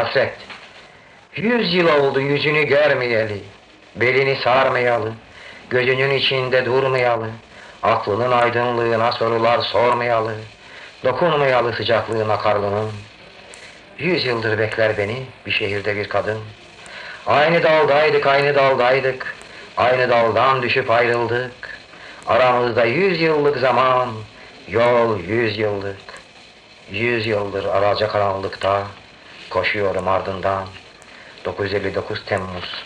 Hasret. Yüz yıl oldu yüzünü görmeyeli. Belini sarmayalı. Gözünün içinde durmayalı. Aklının aydınlığına sorular sormayalı. Dokunmayalı sıcaklığına karlının. Yüz yıldır bekler beni bir şehirde bir kadın. Aynı daldaydık, aynı daldaydık. Aynı daldan düşüp ayrıldık. Aramızda yüz yıllık zaman, yol yüz yıllık. Yüz yıldır araca karanlıkta, koşuyorum ardından. 959 Temmuz